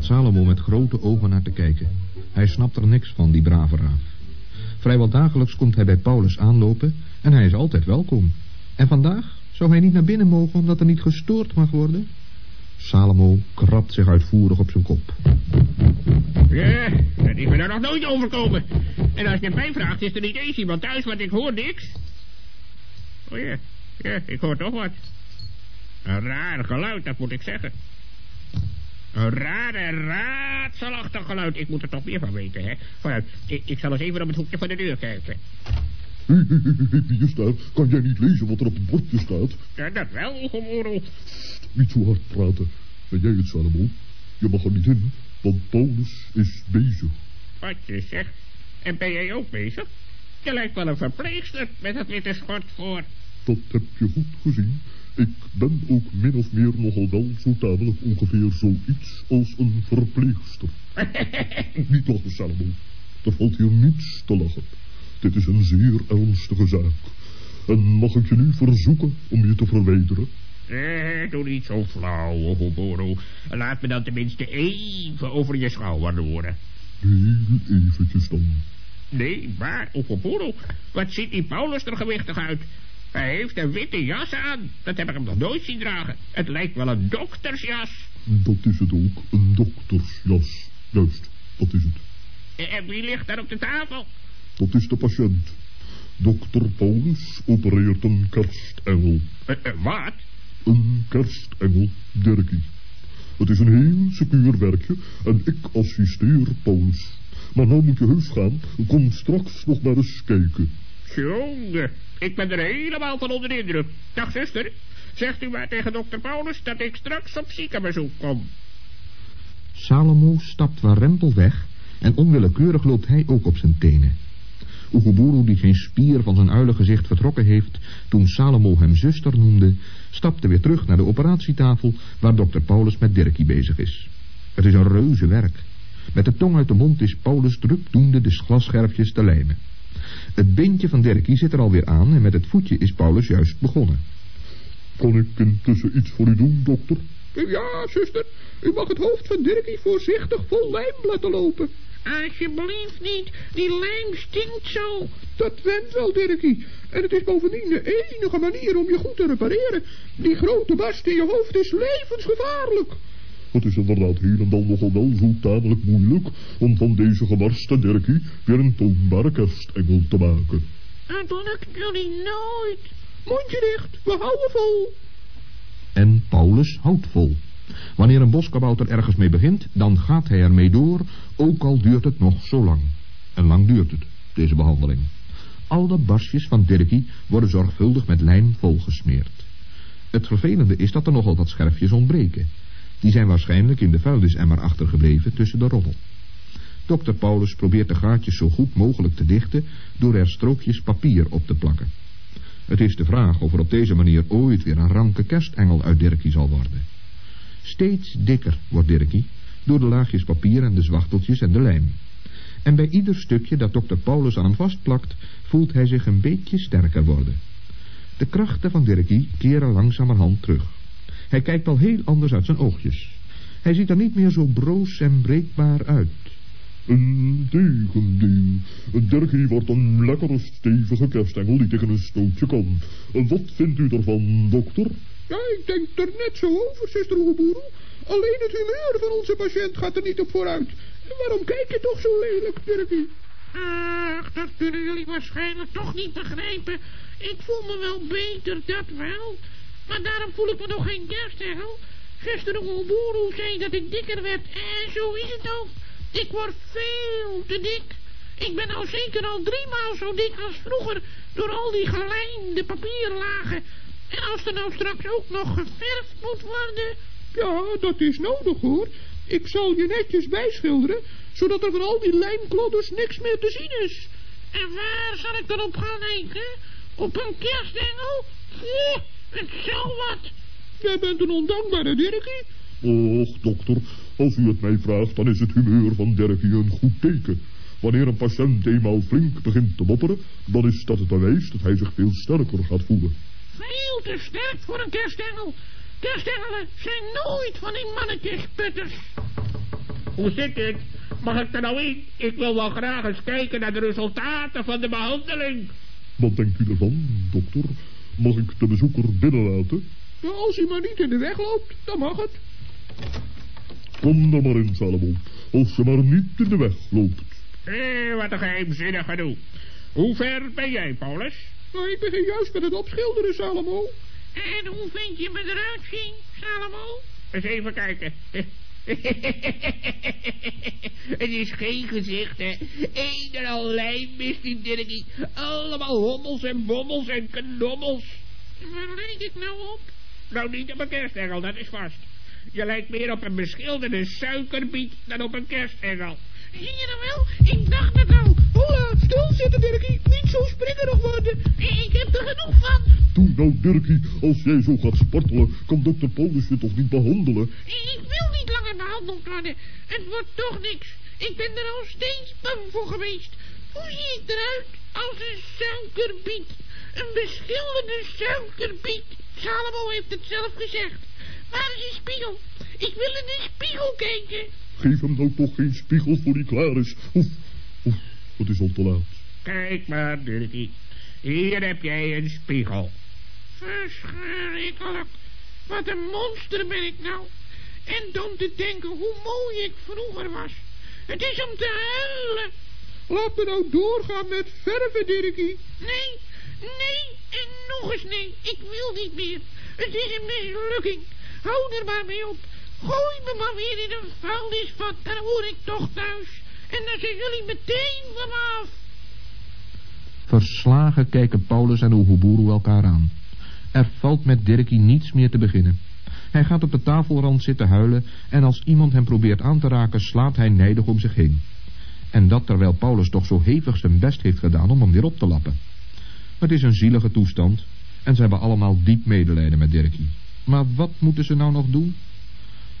Salomo met grote ogen naar te kijken. Hij snapt er niks van, die brave raaf. Vrijwel dagelijks komt hij bij Paulus aanlopen en hij is altijd welkom. En vandaag zou hij niet naar binnen mogen omdat er niet gestoord mag worden? Salomo krabt zich uitvoerig op zijn kop. Ja, dat is me daar nog nooit overkomen. En als je mij vraagt, is er niet eens iemand thuis, want ik hoor niks. Oh ja, ja, ik hoor toch wat. Een raar geluid, dat moet ik zeggen. Een raar en raadselachtig geluid. Ik moet er toch meer van weten, hè. Vooruit, ik, ik zal eens even op het hoekje van de deur kijken. Wie is daar? Kan jij niet lezen wat er op het bordje staat? Ja, dat wel, ongemoedel. Niet zo hard praten. Ben jij het, Salomo? Je mag er niet in, want Paulus is bezig. Wat je zegt. En ben jij ook bezig? Je lijkt wel een verpleegster met het witte schort voor. Dat heb je goed gezien. Ik ben ook min of meer nogal wel zo tamelijk ongeveer zoiets als een verpleegster. niet lachen, Salomo. Er valt hier niets te lachen. Dit is een zeer ernstige zaak. En mag ik je nu verzoeken om je te verwijderen? Eh, doe niet zo flauw, Hoboro. Laat me dan tenminste even over je schouder horen. Heel eventjes dan. Nee, maar, Hoboro, wat ziet die Paulus er gewichtig uit? Hij heeft een witte jas aan. Dat heb ik hem nog nooit zien dragen. Het lijkt wel een doktersjas. Dat is het ook, een doktersjas. Juist, dat is het. En wie ligt daar op de tafel? Dat is de patiënt. Dokter Paulus opereert een kerstengel. Uh, uh, wat? Een kerstengel, Dirkie. Het is een heel secuur werkje en ik assisteer Paulus. Maar nou moet je heus gaan. Kom straks nog maar eens kijken. Jongen, ik ben er helemaal van onder de indruk. Dag zuster, zegt u maar tegen dokter Paulus dat ik straks op ziekenbezoek kom. Salomo stapt warempel weg en onwillekeurig loopt hij ook op zijn tenen. Oeguburu, die geen spier van zijn uilengezicht vertrokken heeft toen Salomo hem zuster noemde, stapte weer terug naar de operatietafel waar dokter Paulus met Dirkie bezig is. Het is een reuze werk. Met de tong uit de mond is Paulus drukdoende de glasscherfjes te lijmen. Het beentje van Dirkie zit er alweer aan en met het voetje is Paulus juist begonnen. Kan ik intussen iets voor u doen, dokter? Ja, zuster. U mag het hoofd van Dirkie voorzichtig vol lijm laten lopen. Alsjeblieft niet, die lijm stinkt zo. Dat went wel, Dirkie. En het is bovendien de enige manier om je goed te repareren. Die grote barst in je hoofd is levensgevaarlijk. Het is inderdaad hier en dan nogal wel zo tamelijk moeilijk om van deze gebarste Dirkie weer een toonbare kerstengel te maken. Het lukt jullie nooit. Mondje dicht, we houden vol. En Paulus houdt vol. Wanneer een boskabouter ergens mee begint, dan gaat hij ermee door, ook al duurt het nog zo lang. En lang duurt het, deze behandeling. Al de basjes van Dirkie worden zorgvuldig met lijm volgesmeerd. Het vervelende is dat er nogal wat scherfjes ontbreken. Die zijn waarschijnlijk in de vuilnisemmer achtergebleven tussen de rommel. Dokter Paulus probeert de gaatjes zo goed mogelijk te dichten door er strookjes papier op te plakken. Het is de vraag of er op deze manier ooit weer een ranke kerstengel uit Dirkie zal worden. Steeds dikker wordt Dirkie, door de laagjes papier en de zwachteltjes en de lijm. En bij ieder stukje dat dokter Paulus aan hem vastplakt, voelt hij zich een beetje sterker worden. De krachten van Dirkie keren langzamerhand terug. Hij kijkt al heel anders uit zijn oogjes. Hij ziet er niet meer zo broos en breekbaar uit. Integendeel. Dirkie wordt een lekkere stevige kerstengel die tegen een stootje kan. Wat vindt u ervan, dokter? Ja, ik denk er net zo over, zuster Oeboeroe. Alleen het humeur van onze patiënt gaat er niet op vooruit. Waarom kijk je toch zo lelijk, Dirkie? Ach, dat kunnen jullie waarschijnlijk toch niet begrijpen. Ik voel me wel beter, dat wel. Maar daarom voel ik me nog geen kerstengel. Zuster Oeboeroe zei dat ik dikker werd. En zo is het ook. Ik word veel te dik. Ik ben al zeker al driemaal zo dik als vroeger... door al die gelijmde papierlagen en als er nou straks ook nog geverfd moet worden... Ja, dat is nodig hoor. Ik zal je netjes bijschilderen, zodat er van al die lijmklodders niks meer te zien is. En waar zal ik dan op gaan lijken? Op een kerstengel? Het zal wat. Jij bent een ondankbare Dirkie. Och, dokter, als u het mij vraagt, dan is het humeur van Dirkie een goed teken. Wanneer een patiënt eenmaal flink begint te mopperen, dan is dat het bewijs dat hij zich veel sterker gaat voelen. Veel te sterk voor een kerstengel. Kerstengelen zijn nooit van die mannetjesputters. Hoe zit het? Mag ik er nou in? Ik wil wel graag eens kijken naar de resultaten van de behandeling. Wat denkt u ervan, dokter? Mag ik de bezoeker binnenlaten? Ja, als hij maar niet in de weg loopt, dan mag het. Kom dan maar in, Salomo. Als je maar niet in de weg loopt. Eh, wat een geheimzinnig gedoe. Hoe ver ben jij, Paulus? Nou, ik begin juist met het opschilderen, Salomo. En hoe vind je me eruit zien, Salomo? Eens even kijken. Het is geen gezicht, hè. Een en al lijm is die Dirkie. Allemaal hommels en bommels en knommels. Waar lijk ik nou op? Nou, niet op een kerstengel, dat is vast. Je lijkt meer op een beschilderde suikerbiet dan op een kerstengel. Zie je nou wel? Ik dacht het al. Stilzitten, Dirkie. Niet zo springerig worden. Ik heb er genoeg van. Toen nou, Dirkie, als jij zo gaat spartelen, kan dokter Paulus je toch niet behandelen? Ik wil niet langer behandeld worden. Het wordt toch niks. Ik ben er al steeds bang voor geweest. Hoe zie ik eruit? Als een suikerbiet. Een beschilderde suikerbiet. Salomo heeft het zelf gezegd. Waar is een spiegel? Ik wil in de spiegel kijken. Geef hem nou toch geen spiegel voor hij klaar is. Oef, oef, het is al te laat. Kijk maar, Dirkie. Hier heb jij een spiegel. Verschrikkelijk. Wat een monster ben ik nou. En dan te denken hoe mooi ik vroeger was. Het is om te huilen. Laat me nou doorgaan met verven, Dirkie. Nee, nee en nog eens nee. Ik wil niet meer. Het is een mislukking. Hou er maar mee op. Gooi me maar weer in een vuilnisvat, dan hoor ik toch thuis. En dan zijn jullie meteen van me af. Verslagen kijken Paulus en Oeguburu elkaar aan. Er valt met Dirkie niets meer te beginnen. Hij gaat op de tafelrand zitten huilen en als iemand hem probeert aan te raken slaat hij nijdig om zich heen. En dat terwijl Paulus toch zo hevig zijn best heeft gedaan om hem weer op te lappen. Het is een zielige toestand en ze hebben allemaal diep medelijden met Dirkie. Maar wat moeten ze nou nog doen?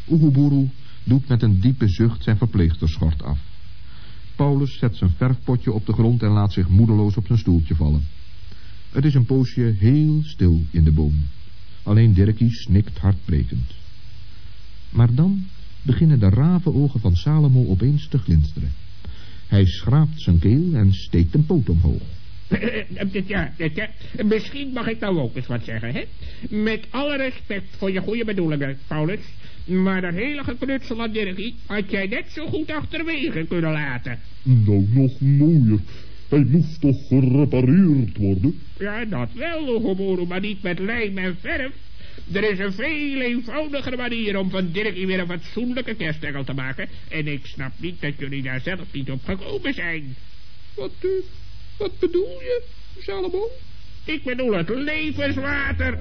Oeguburu doet met een diepe zucht zijn verpleegsterschort af. Paulus zet zijn verfpotje op de grond en laat zich moedeloos op zijn stoeltje vallen. Het is een poosje heel stil in de boom. Alleen Dirkie snikt hartbrekend. Maar dan beginnen de ravenogen van Salomo opeens te glinsteren. Hij schraapt zijn keel en steekt een poot omhoog. Ja, ja, misschien mag ik nou ook eens wat zeggen, hè? Met alle respect voor je goede bedoelingen, Paulus. Maar dat hele geknutsel aan Dirkie had jij net zo goed achterwege kunnen laten. Nou, nog mooier. Hij moest toch gerepareerd worden? Ja, dat wel, geboren, maar niet met lijm en verf. Er is een veel eenvoudigere manier om van Dirkie weer een fatsoenlijke kerstengel te maken. En ik snap niet dat jullie daar zelf niet op gekomen zijn. Wat, uh, wat bedoel je, Salomo? Ik bedoel het levenswater.